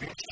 speech.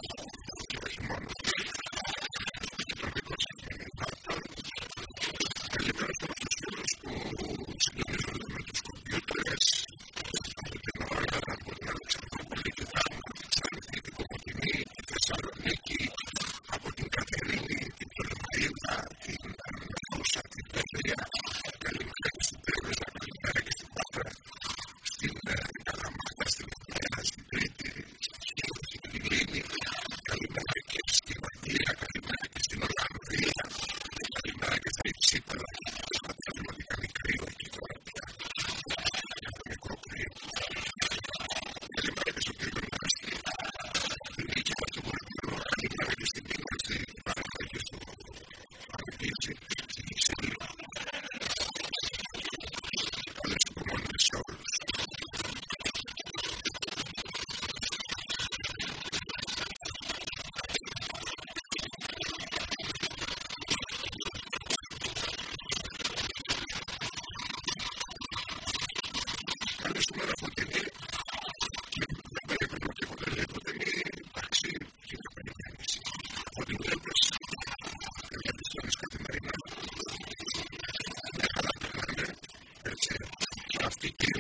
50 years.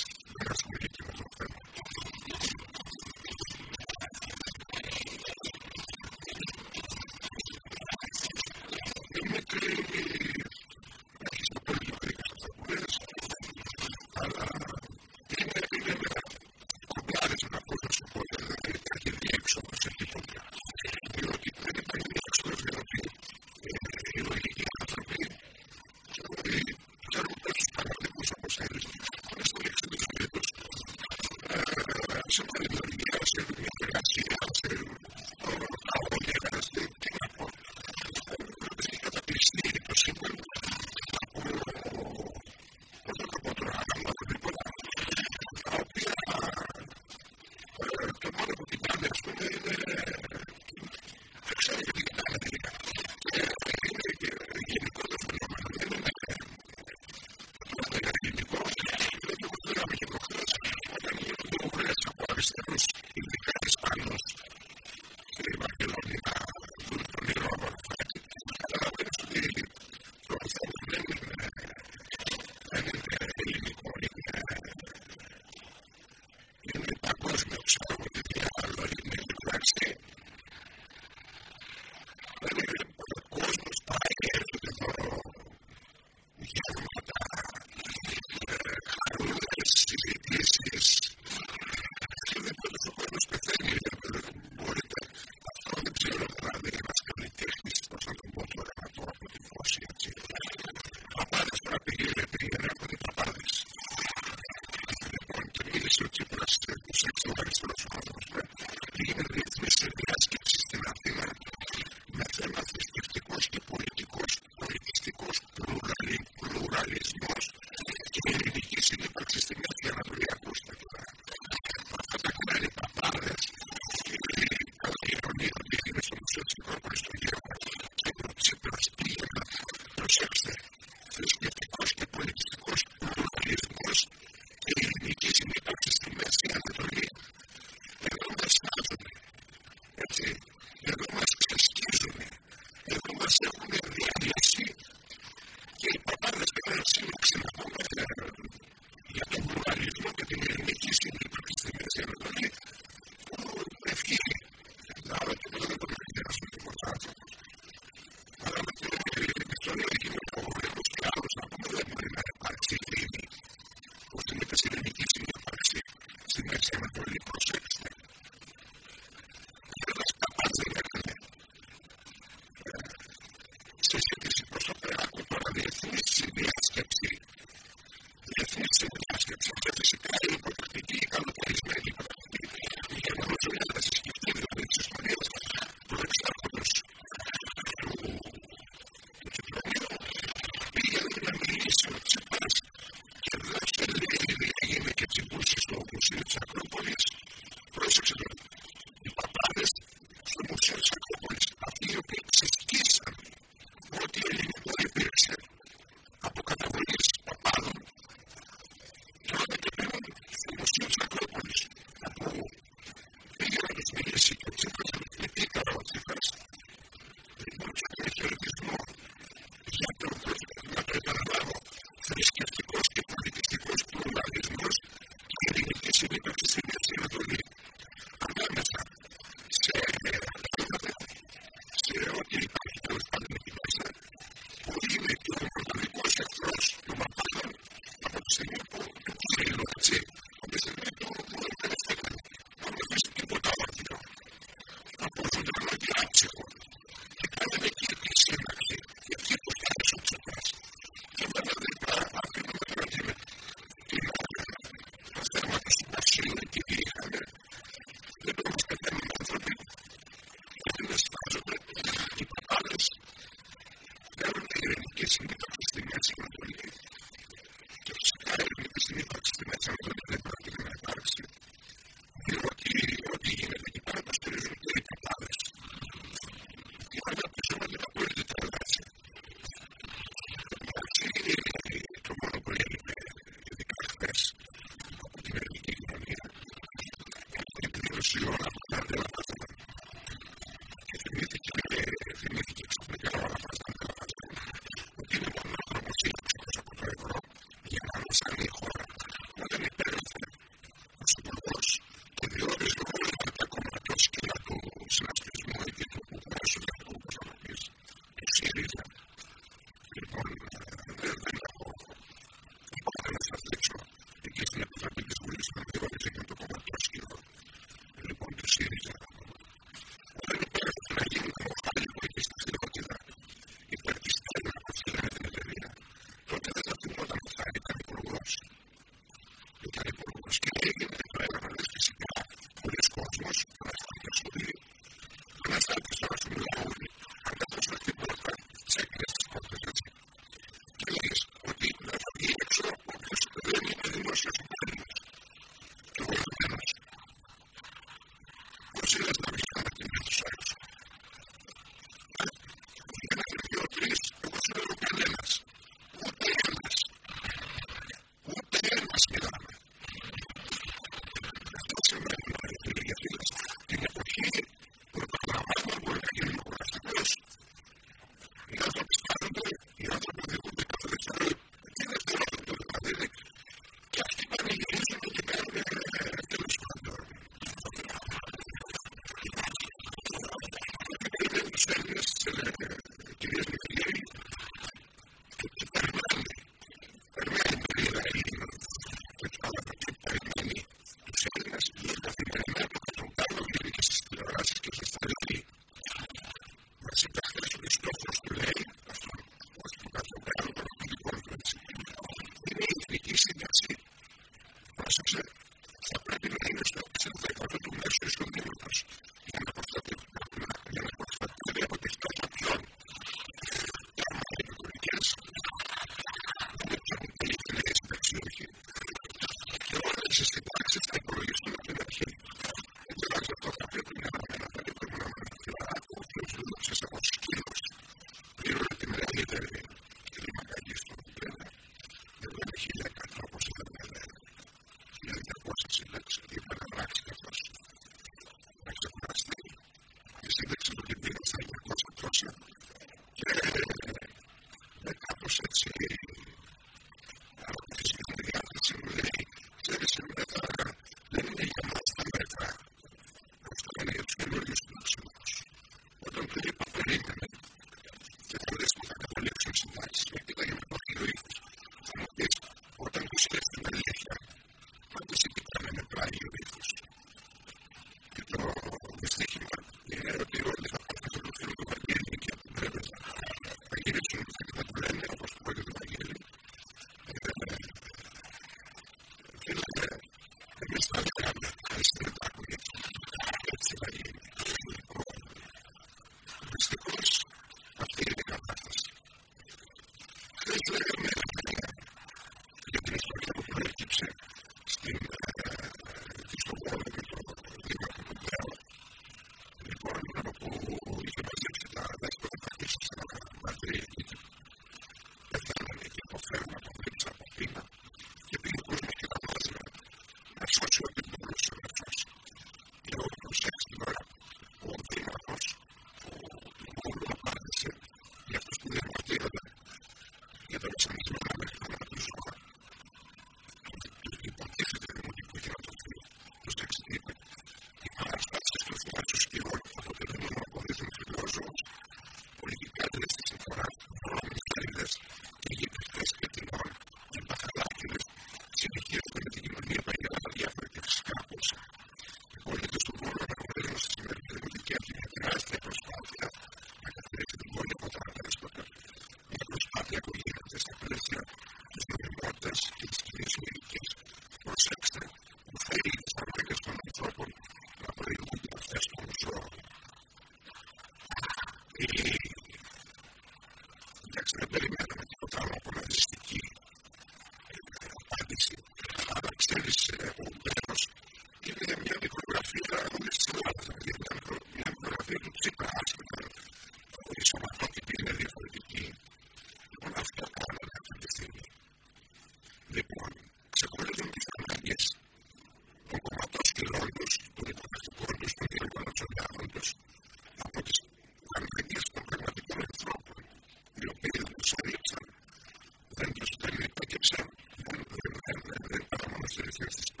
Here's this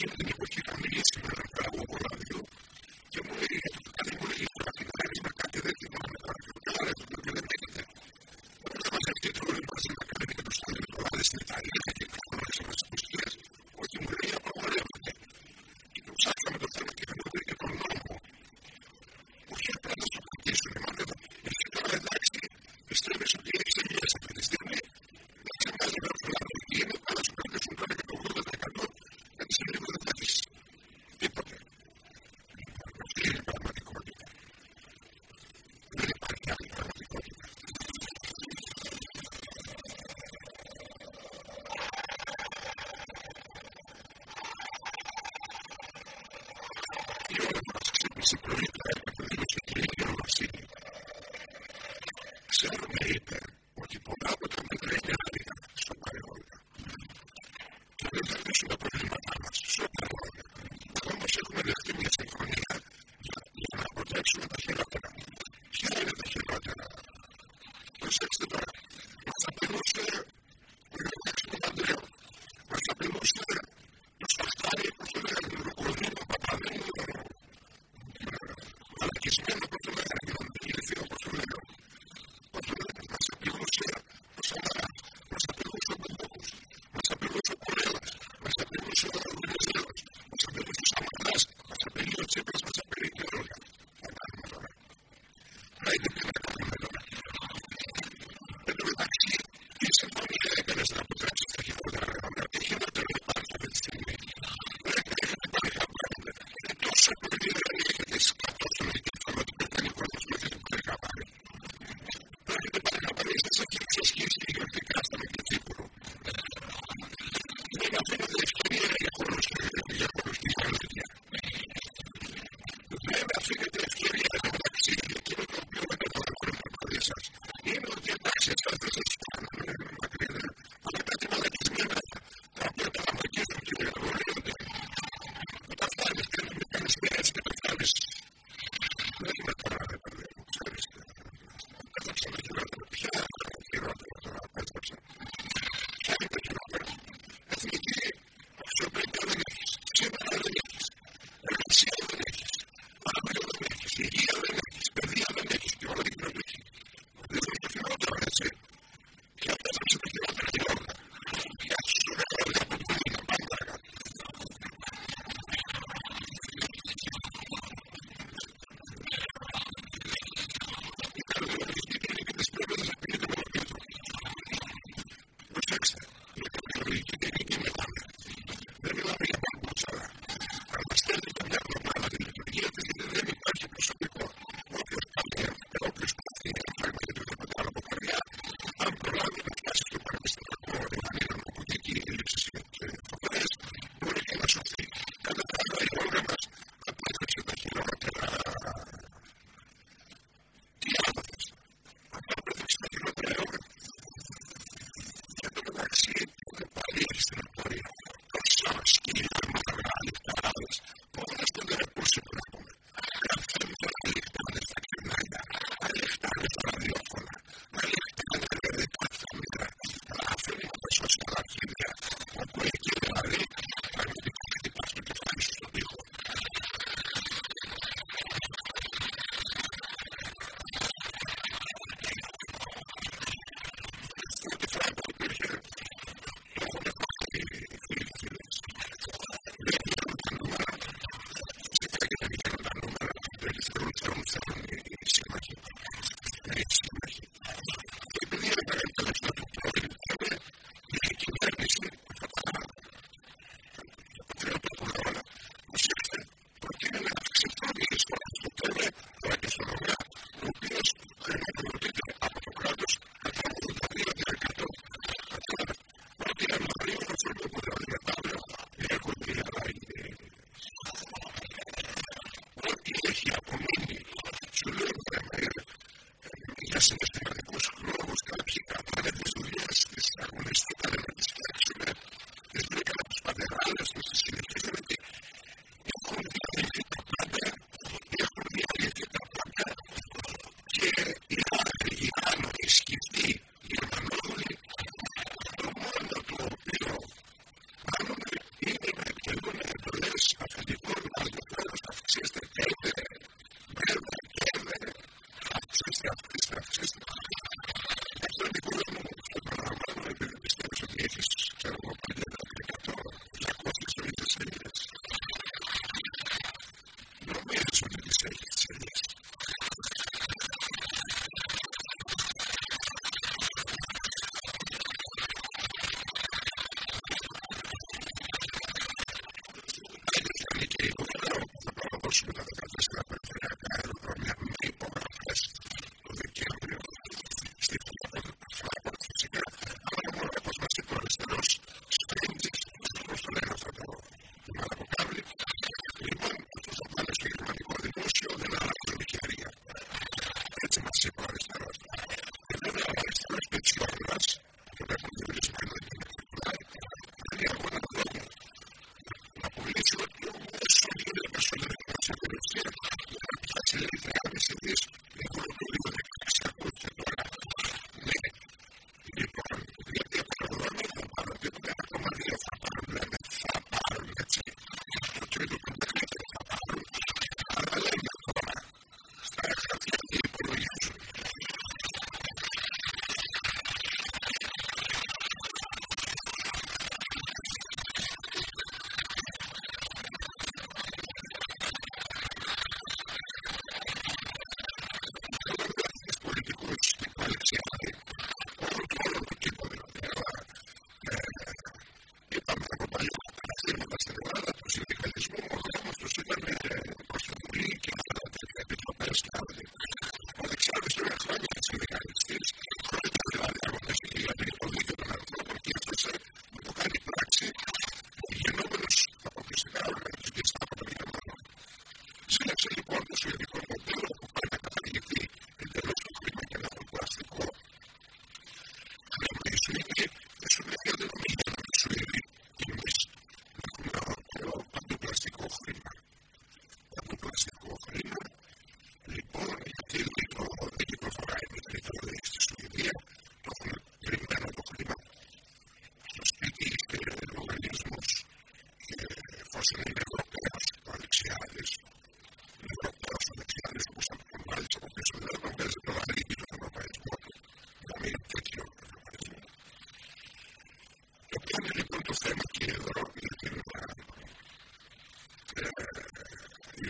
give the είναι σε προετοιμασία για την κυκλοφορία στην Ευρώπη σε αυτοματοποιημένη πολλά από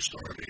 you're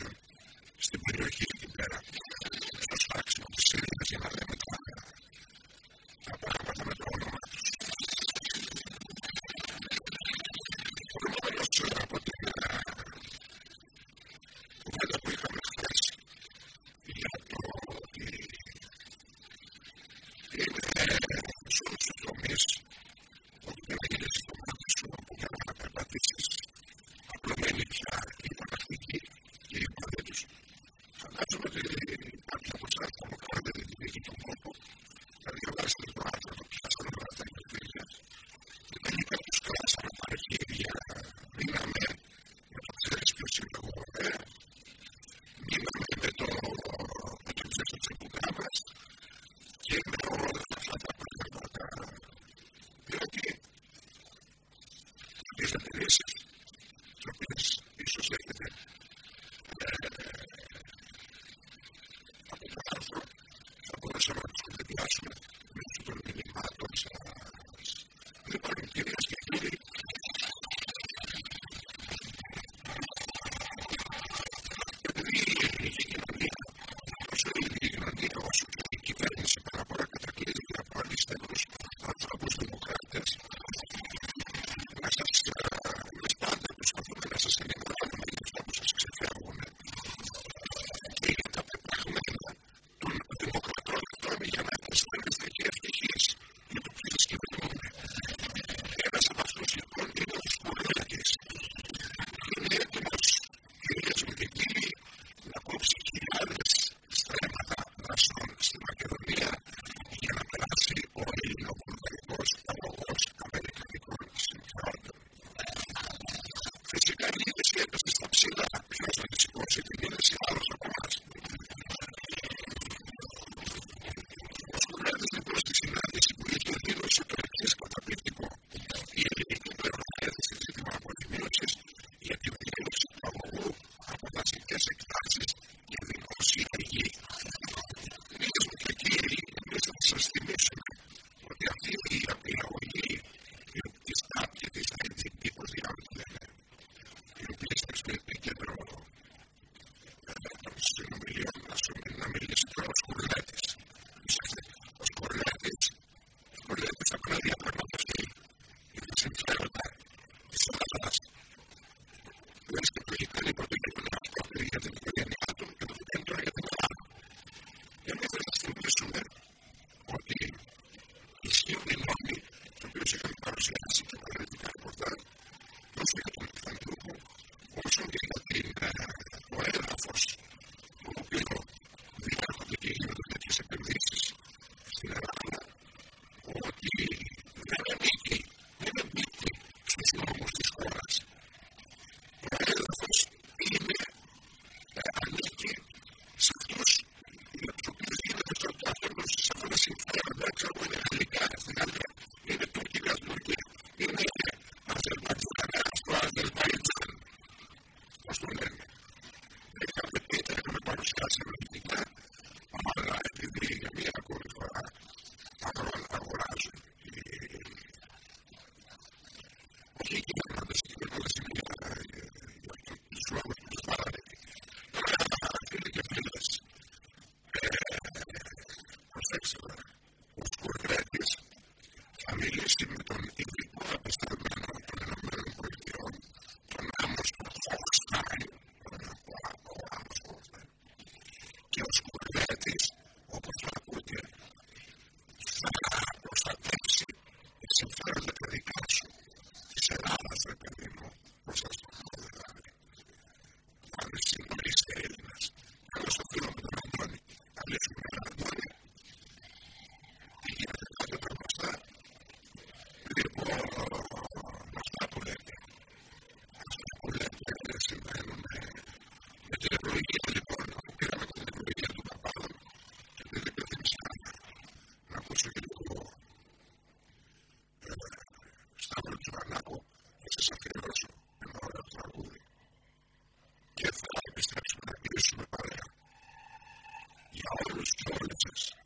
answer надежда, если cultures.